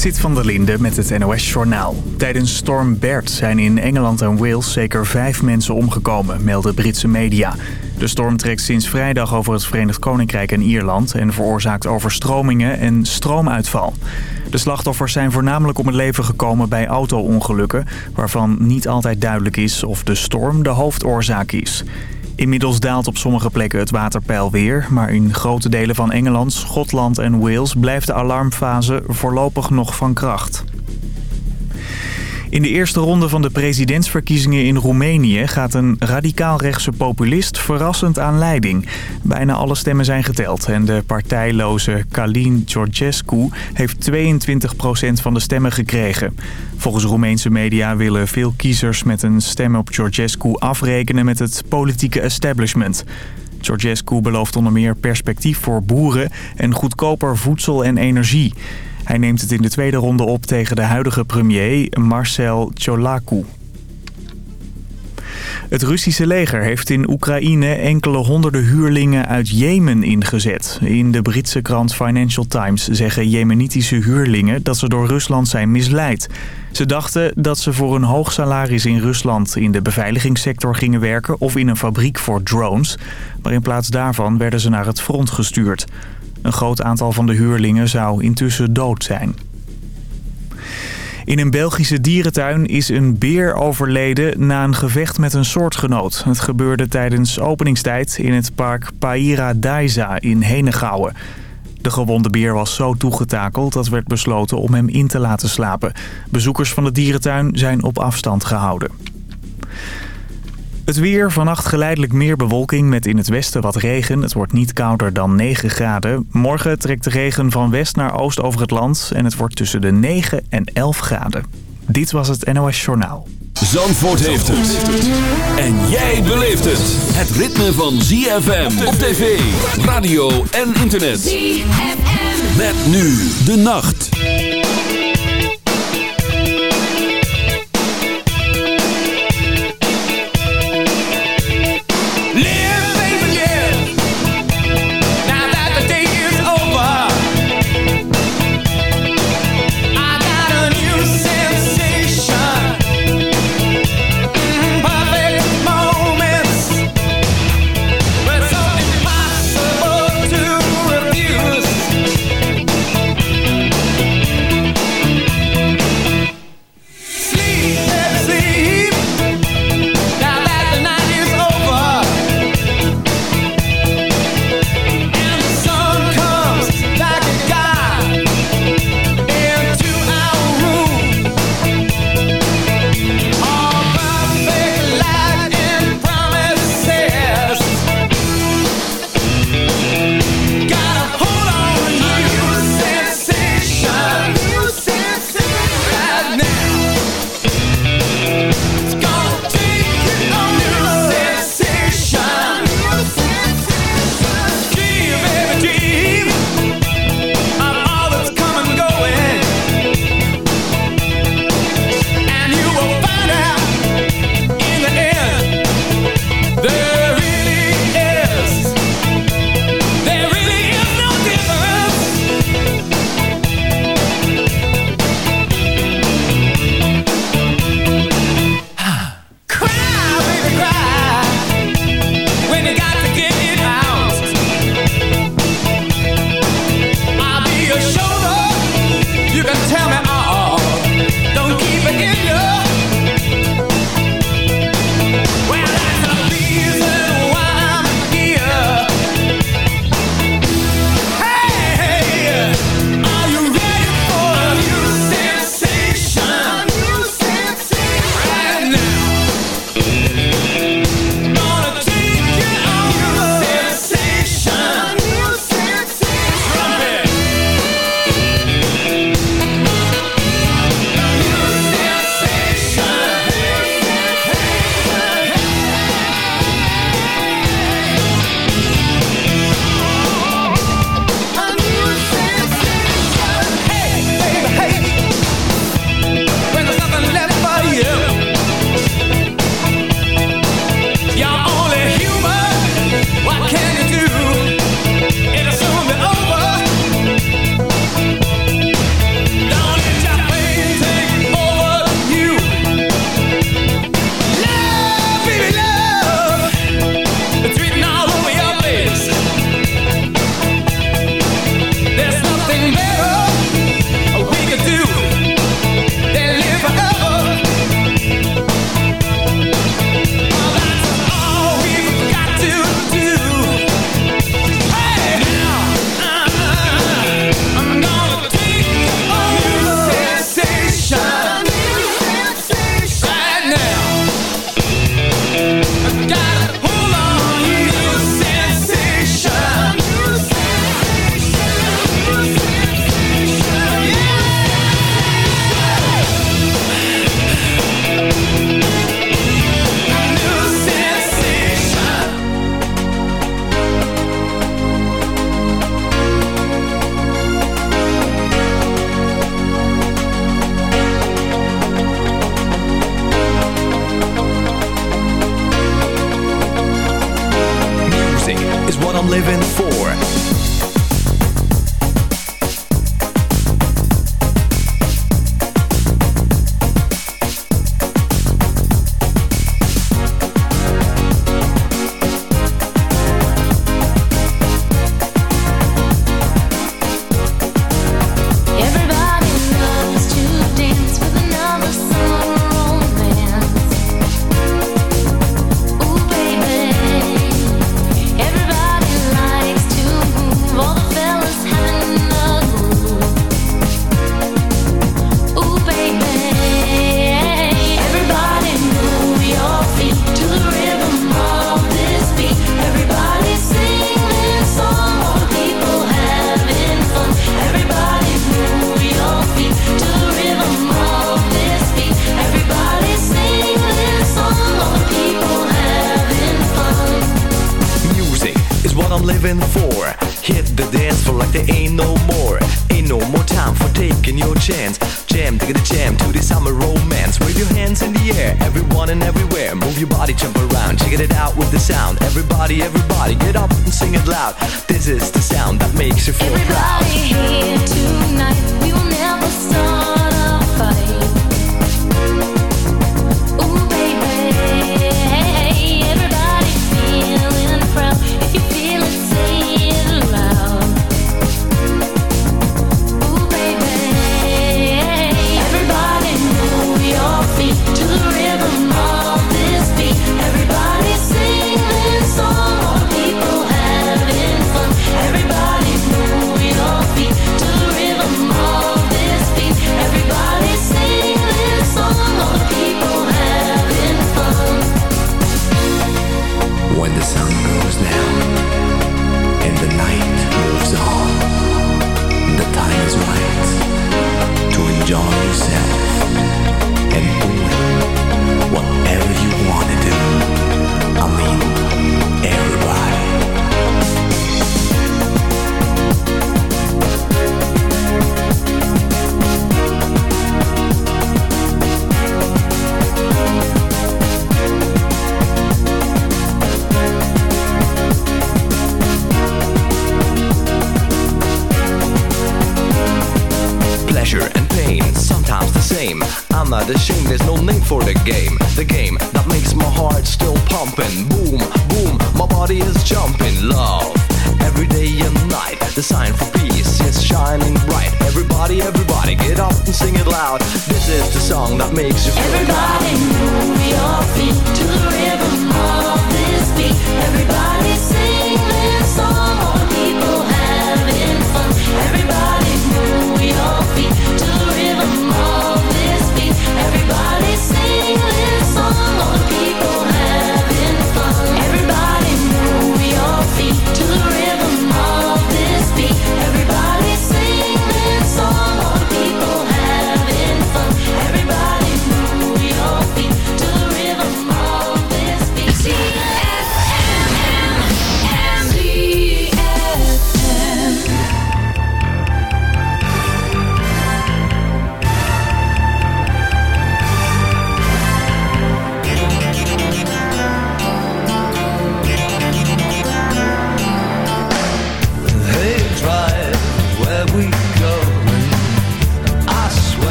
Zit van der Linde met het NOS-journaal. Tijdens storm Bert zijn in Engeland en Wales zeker vijf mensen omgekomen, melden Britse media. De storm trekt sinds vrijdag over het Verenigd Koninkrijk en Ierland... en veroorzaakt overstromingen en stroomuitval. De slachtoffers zijn voornamelijk om het leven gekomen bij auto-ongelukken... waarvan niet altijd duidelijk is of de storm de hoofdoorzaak is. Inmiddels daalt op sommige plekken het waterpeil weer... maar in grote delen van Engeland, Schotland en Wales blijft de alarmfase voorlopig nog van kracht. In de eerste ronde van de presidentsverkiezingen in Roemenië gaat een radicaal-rechtse populist verrassend aan leiding. Bijna alle stemmen zijn geteld en de partijloze Kalin Georgescu heeft 22% van de stemmen gekregen. Volgens Roemeense media willen veel kiezers met een stem op Georgescu afrekenen met het politieke establishment. Georgescu belooft onder meer perspectief voor boeren en goedkoper voedsel en energie. Hij neemt het in de tweede ronde op tegen de huidige premier Marcel Ciolacu. Het Russische leger heeft in Oekraïne enkele honderden huurlingen uit Jemen ingezet. In de Britse krant Financial Times zeggen jemenitische huurlingen dat ze door Rusland zijn misleid. Ze dachten dat ze voor een hoog salaris in Rusland in de beveiligingssector gingen werken of in een fabriek voor drones. Maar in plaats daarvan werden ze naar het front gestuurd. Een groot aantal van de huurlingen zou intussen dood zijn. In een Belgische dierentuin is een beer overleden na een gevecht met een soortgenoot. Het gebeurde tijdens openingstijd in het park Paira Daiza in Henegouwen. De gewonde beer was zo toegetakeld dat werd besloten om hem in te laten slapen. Bezoekers van de dierentuin zijn op afstand gehouden. Het weer, vannacht geleidelijk meer bewolking met in het westen wat regen. Het wordt niet kouder dan 9 graden. Morgen trekt de regen van west naar oost over het land en het wordt tussen de 9 en 11 graden. Dit was het NOS Journaal. Zandvoort heeft het. En jij beleeft het. Het ritme van ZFM op tv, radio en internet. ZFM. Met nu de nacht.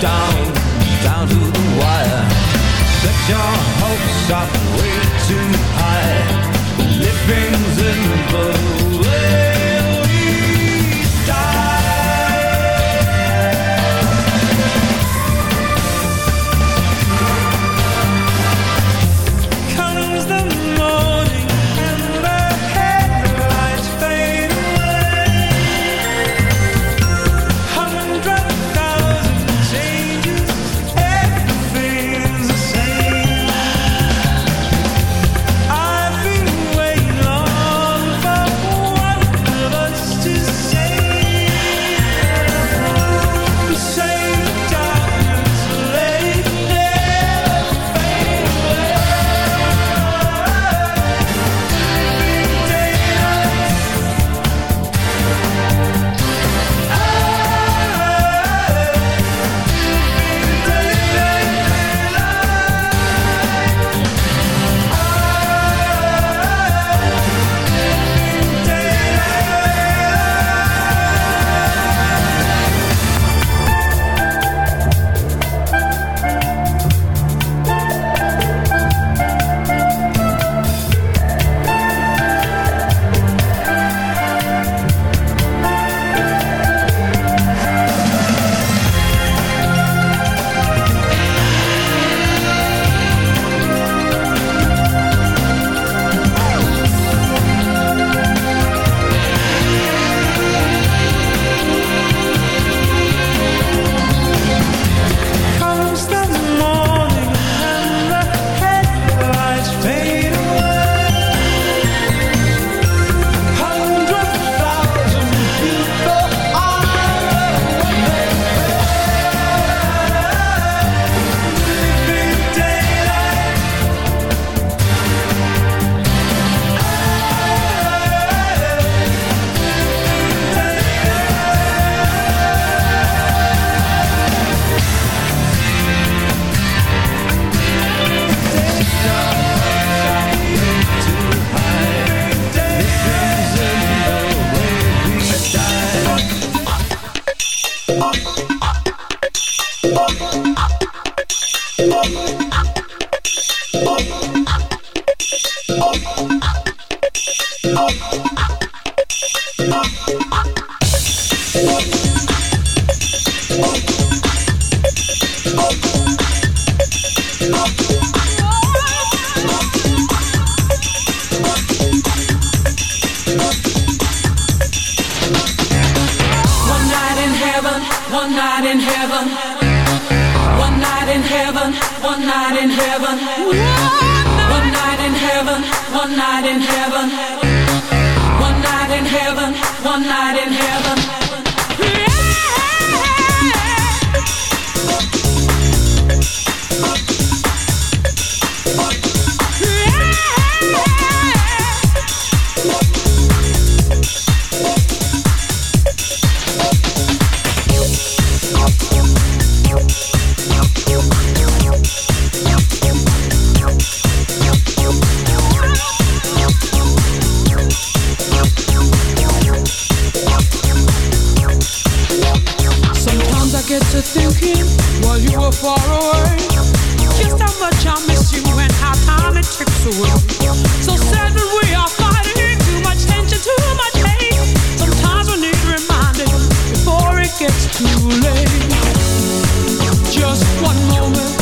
down, down to the wire. Set your hopes up way too high. Living's in the. while you were far away. Just how much I miss you and how time it trips away. So sad that we are fighting, too much tension, too much hate. Sometimes we need reminding before it gets too late. Just one moment.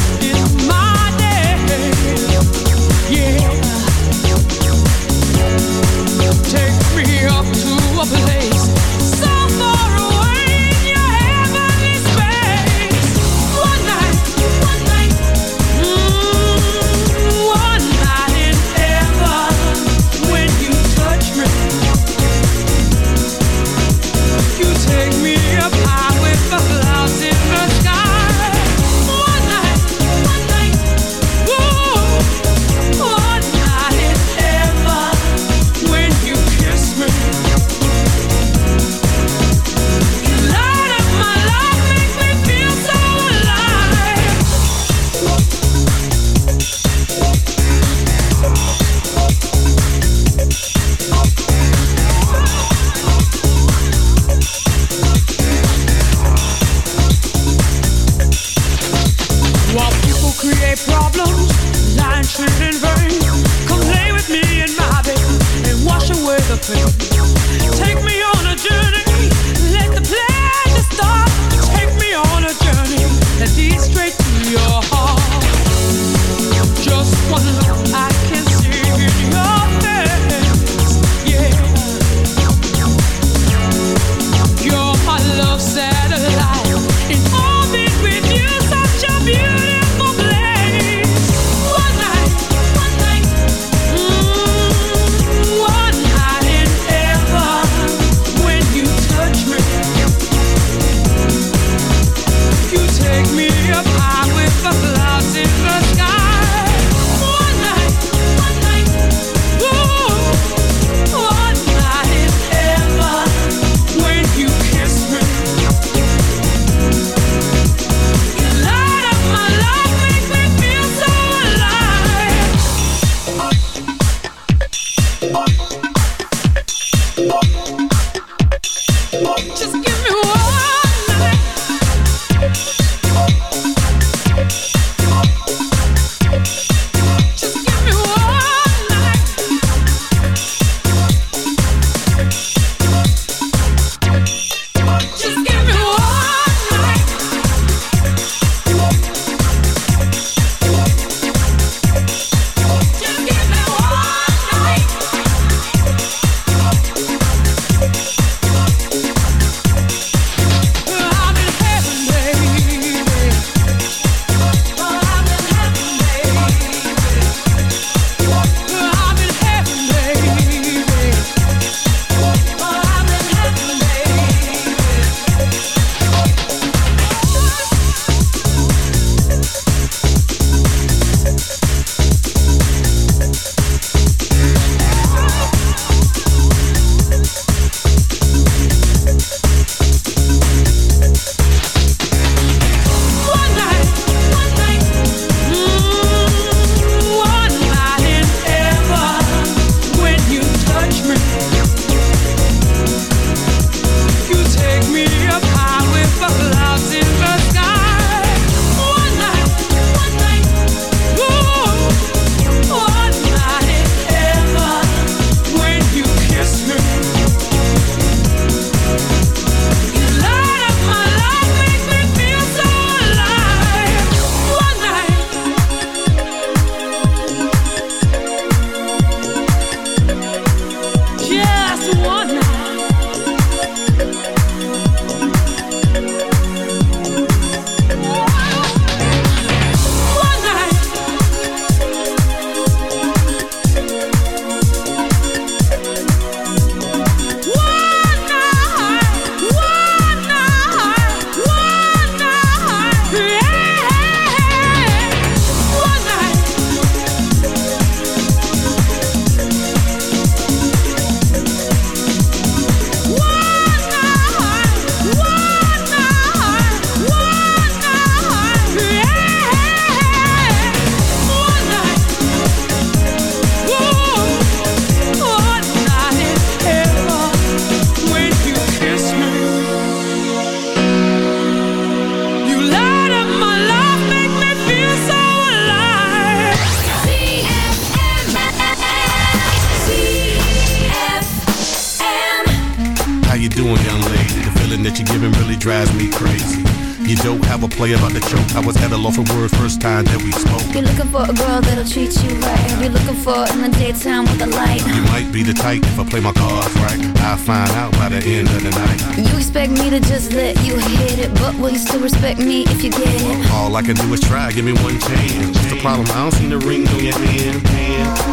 Respect me if you get it? All I can do is try, give me one chance. What's the problem? I don't see the ring on your hand.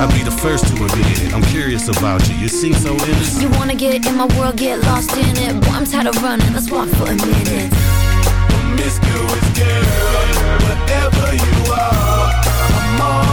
I'll be the first to admit it. I'm curious about you. You seem so innocent. You wanna get in my world, get lost in it. Boy, I'm tired of running. Let's walk for a minute. Promiscuous girl, whatever you are, I'm all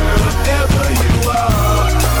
whatever you are,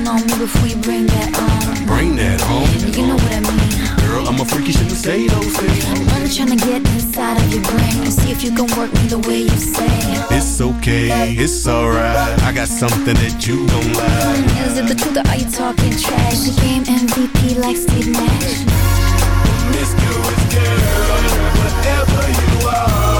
Feeling on me before you bring that on. Bring that on. You know what I mean. Girl, I'm a freak, you shouldn't say those things. I'm trying to get inside of your brain and see if you can work me the way you say. It's okay, it's alright. I got something that you don't like. Is it the truth or are you talking trash? The game MVP like Steve Nash. Promiscuous girl, whatever you are,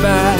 goodbye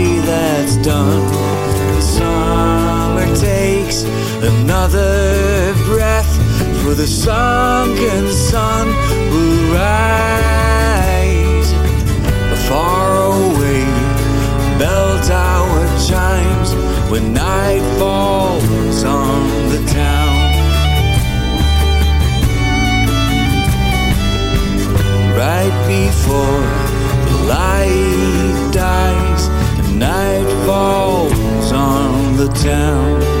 that's done. Summer takes another breath, for the sunken sun will rise. The faraway bell tower chimes when night falls on the town. Right before the light dies Night falls on the town.